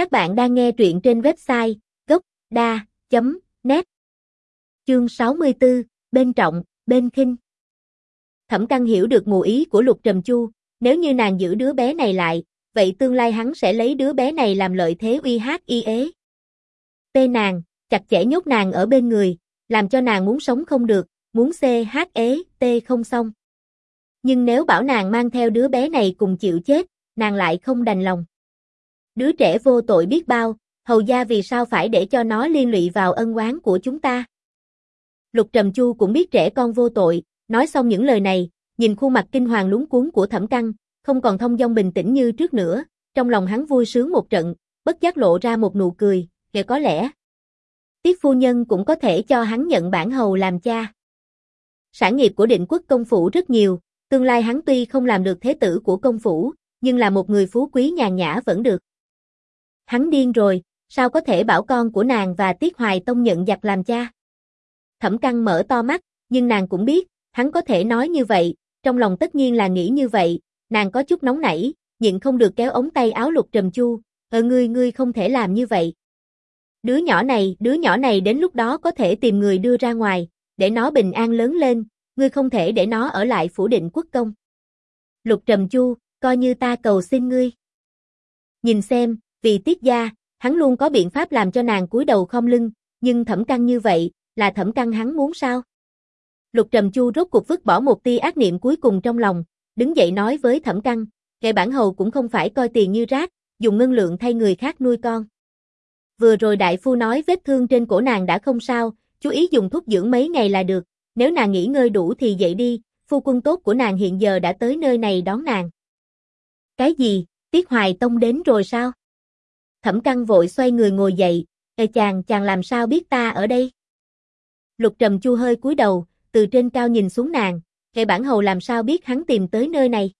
Các bạn đang nghe truyện trên website gốc.da.net Chương 64, bên trọng, bên khinh Thẩm Căn hiểu được ngụ ý của Lục Trầm Chu, nếu như nàng giữ đứa bé này lại, vậy tương lai hắn sẽ lấy đứa bé này làm lợi thế uy hát y ế. P nàng, chặt chẽ nhốt nàng ở bên người, làm cho nàng muốn sống không được, muốn c hát ế, t không xong. Nhưng nếu bảo nàng mang theo đứa bé này cùng chịu chết, nàng lại không đành lòng. Đứa trẻ vô tội biết bao, hầu gia vì sao phải để cho nó liên lụy vào ân oán của chúng ta. Lục Trầm Chu cũng biết trẻ con vô tội, nói xong những lời này, nhìn khuôn mặt kinh hoàng lúng cuốn của Thẩm Căng, không còn thông dong bình tĩnh như trước nữa, trong lòng hắn vui sướng một trận, bất giác lộ ra một nụ cười, kể có lẽ. Tiết phu nhân cũng có thể cho hắn nhận bản hầu làm cha. Sản nghiệp của định quốc công phủ rất nhiều, tương lai hắn tuy không làm được thế tử của công phủ, nhưng là một người phú quý nhàn nhã vẫn được. Hắn điên rồi, sao có thể bảo con của nàng và Tiết Hoài Tông nhận giặc làm cha? Thẩm Căng mở to mắt, nhưng nàng cũng biết, hắn có thể nói như vậy, trong lòng tất nhiên là nghĩ như vậy, nàng có chút nóng nảy, nhịn không được kéo ống tay áo lục trầm chu, ờ ngươi ngươi không thể làm như vậy. Đứa nhỏ này, đứa nhỏ này đến lúc đó có thể tìm người đưa ra ngoài, để nó bình an lớn lên, ngươi không thể để nó ở lại phủ định quốc công. Lục trầm chu, coi như ta cầu xin ngươi. Nhìn xem, vì tiết gia, hắn luôn có biện pháp làm cho nàng cúi đầu không lưng, nhưng thẩm căng như vậy, là thẩm căng hắn muốn sao? Lục Trầm Chu rốt cuộc vứt bỏ một tia ác niệm cuối cùng trong lòng, đứng dậy nói với thẩm căng, kẻ bản hầu cũng không phải coi tiền như rác, dùng ngân lượng thay người khác nuôi con. Vừa rồi đại phu nói vết thương trên cổ nàng đã không sao, chú ý dùng thuốc dưỡng mấy ngày là được, nếu nàng nghỉ ngơi đủ thì dậy đi, phu quân tốt của nàng hiện giờ đã tới nơi này đón nàng. Cái gì, Tiết Hoài Tông đến rồi sao? Thẩm căng vội xoay người ngồi dậy, Ê chàng, chàng làm sao biết ta ở đây? Lục trầm chu hơi cúi đầu, từ trên cao nhìn xuống nàng, "Ê bản hầu làm sao biết hắn tìm tới nơi này?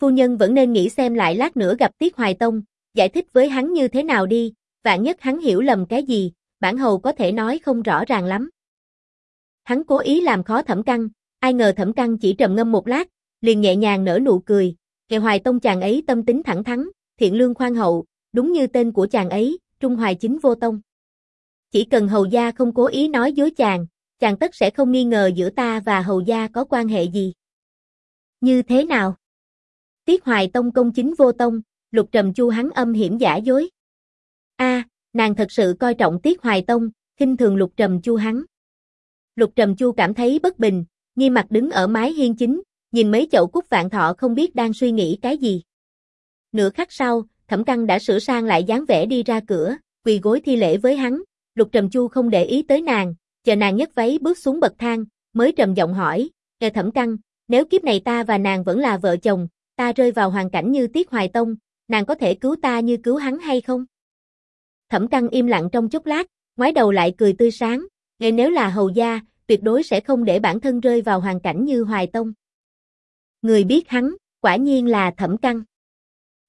Phu nhân vẫn nên nghĩ xem lại lát nữa gặp Tiết Hoài Tông, giải thích với hắn như thế nào đi, vạn nhất hắn hiểu lầm cái gì, bản hầu có thể nói không rõ ràng lắm. Hắn cố ý làm khó thẩm căng, ai ngờ thẩm căng chỉ trầm ngâm một lát, liền nhẹ nhàng nở nụ cười, Hệ Hoài Tông chàng ấy tâm tính thẳng thắn, thiện lương khoan hậu, đúng như tên của chàng ấy, Trung Hoài Chính Vô Tông. Chỉ cần hầu gia không cố ý nói dối chàng, chàng tất sẽ không nghi ngờ giữa ta và hầu gia có quan hệ gì. Như thế nào? Tiết Hoài Tông công chính vô tông, lục trầm chu hắn âm hiểm giả dối. A, nàng thật sự coi trọng Tiết Hoài Tông, khinh thường lục trầm chu hắn. Lục trầm chu cảm thấy bất bình, nghi mặt đứng ở mái hiên chính, nhìn mấy chậu cúc vạn thọ không biết đang suy nghĩ cái gì. Nửa khắc sau, thẩm căng đã sửa sang lại dáng vẻ đi ra cửa, quỳ gối thi lễ với hắn, lục trầm chu không để ý tới nàng, chờ nàng nhấc váy bước xuống bậc thang, mới trầm giọng hỏi, nghe thẩm căng, nếu kiếp này ta và nàng vẫn là vợ chồng, ta rơi vào hoàn cảnh như Tiết Hoài Tông, nàng có thể cứu ta như cứu hắn hay không? Thẩm căng im lặng trong chốc lát, ngoái đầu lại cười tươi sáng, nghe nếu là hầu gia, tuyệt đối sẽ không để bản thân rơi vào hoàn cảnh như Hoài Tông. Người biết hắn, quả nhiên là thẩm căng.